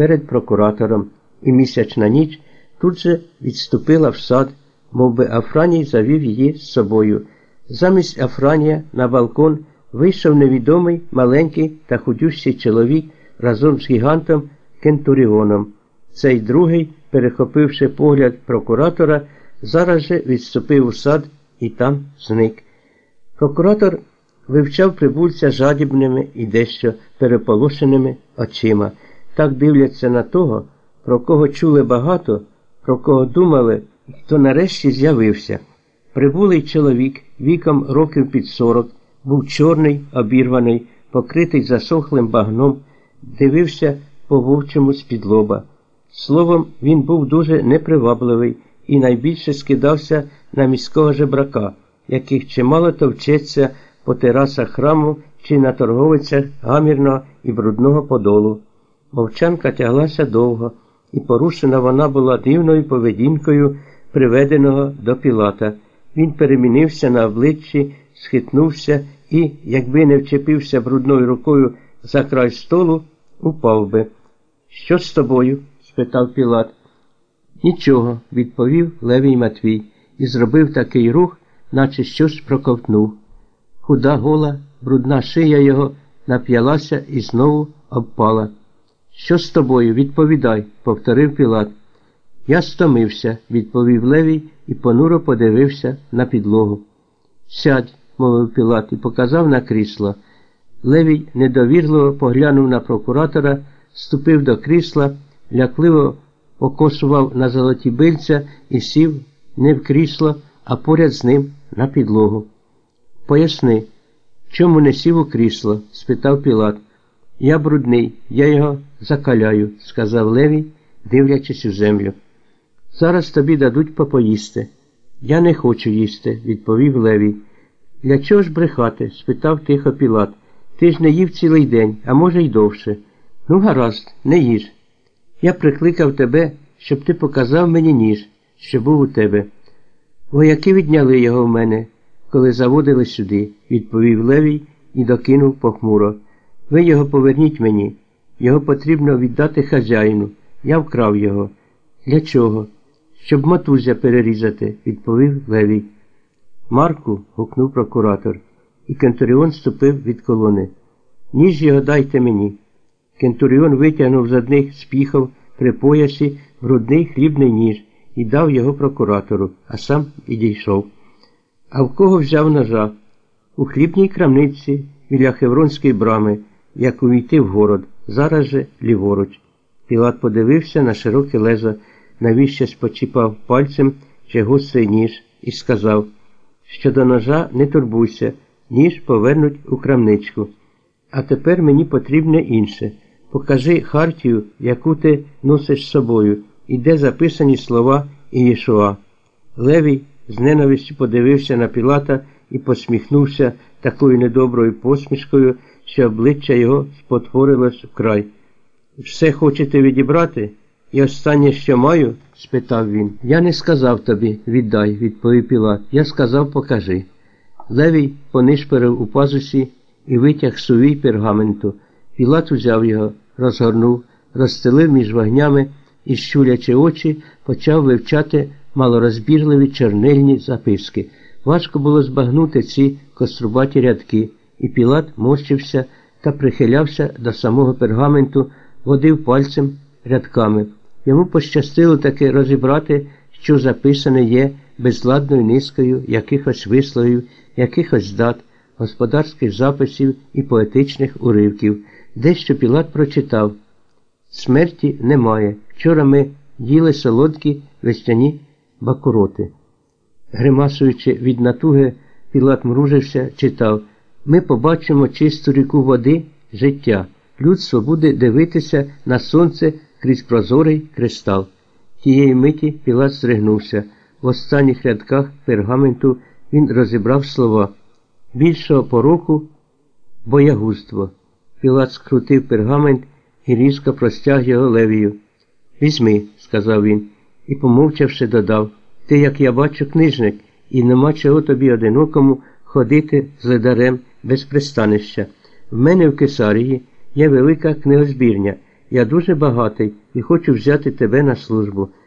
перед прокуратором, і місячна ніч тут же відступила в сад, мов би Афраній завів її з собою. Замість Афранія на балкон вийшов невідомий маленький та худющий чоловік разом з гігантом Кентуріоном. Цей другий, перехопивши погляд прокуратора, зараз же відступив у сад і там зник. Прокуратор вивчав прибульця жадібними і дещо переполошеними очима. Так дивляться на того, про кого чули багато, про кого думали, хто нарешті з'явився. Прибулий чоловік віком років під сорок, був чорний, обірваний, покритий засохлим багном, дивився по вовчому з-під лоба. Словом, він був дуже непривабливий і найбільше скидався на міського жебрака, яких чимало товчеться по терасах храму чи на торговицях гамірного і брудного подолу. Мовчанка тяглася довго, і порушена вона була дивною поведінкою приведеного до Пілата. Він перемінився на обличчі, схитнувся і, якби не вчепився брудною рукою за край столу, упав би. Що з тобою? спитав Пілат. Нічого, відповів Левій Матвій і зробив такий рух, наче щось проковтнув. Худа гола, брудна шия його нап'ялася і знову обпала. Що з тобою? Відповідай, повторив Пілат. Я стомився, відповів Левій і понуро подивився на підлогу. Сядь, мовив Пілат і показав на крісло. Левій недовірливо поглянув на прокуратора, ступив до крісла, лякливо покосував на золоті бильця і сів не в крісло, а поряд з ним на підлогу. Поясни, чому не сів у крісло? спитав Пілат. Я брудний, я його закаляю, сказав Левій, дивлячись у землю. Зараз тобі дадуть попоїсти. Я не хочу їсти, відповів Левій. Для чого ж брехати? спитав тихо Пілат. Ти ж не їв цілий день, а може й довше. Ну, гаразд, не їж. Я прикликав тебе, щоб ти показав мені ніж, що був у тебе. Вояки відняли його в мене, коли заводили сюди, відповів Левій і докинув похмуро. Ви його поверніть мені. Його потрібно віддати хазяїну. Я вкрав його. Для чого? Щоб матузя перерізати, відповів Левій. Марку, гукнув прокуратор, і Кентуріон ступив від колони. Ніж його дайте мені. Кентуріон витягнув з одних спіхов при поясі брудний хлібний ніж і дав його прокуратору, а сам відійшов. А в кого взяв ножа? У хлібній крамниці біля Хевронської брами, як увійти в город, зараз же ліворуч. Пілат подивився на широке лезо, навіщо спочіпав пальцем ще гострий ніж, і сказав, що до ножа не турбуйся, ніж повернуть у крамничку. А тепер мені потрібне інше. Покажи хартію, яку ти носиш з собою, і де записані слова Ієшуа. Левій з ненавистю подивився на Пілата і посміхнувся такою недоброю посмішкою, що обличчя його спотворилось вкрай. Все хочете відібрати? І останнє, що маю? спитав він. Я не сказав тобі, віддай, відповів Пілат. Я сказав, покажи. Левій понишперив у пазусі і витяг сувій пергаменту. Пілат узяв його, розгорнув, розстелив між вогнями і, щулячи очі, почав вивчати малорозбірливі чорнильні записки. Важко було збагнути ці кострубаті рядки, і Пілат морщився та прихилявся до самого пергаменту, водив пальцем рядками. Йому пощастило таки розібрати, що записане є безладною низкою якихось висловів, якихось дат, господарських записів і поетичних уривків. Дещо Пілат прочитав Смерті немає. Вчора ми їли солодкі весняні бакуроти. Гримасуючи від натуги, Пілат мружився, читав Ми побачимо чисту ріку води, життя. Людство буде дивитися на сонце крізь прозорий кристал. Тієї миті Пілат зригнувся. В останніх рядках пергаменту він розібрав слова більшого пороку боягузтво. Пілат скрутив пергамент і різко простяг його левію. Візьми, сказав він, і, помовчавши, додав Ти, як я бачу, книжник, і нема чого тобі одинокому ходити з ледарем без пристанища. В мене в Кесарії є велика книгозбірня. Я дуже багатий і хочу взяти тебе на службу.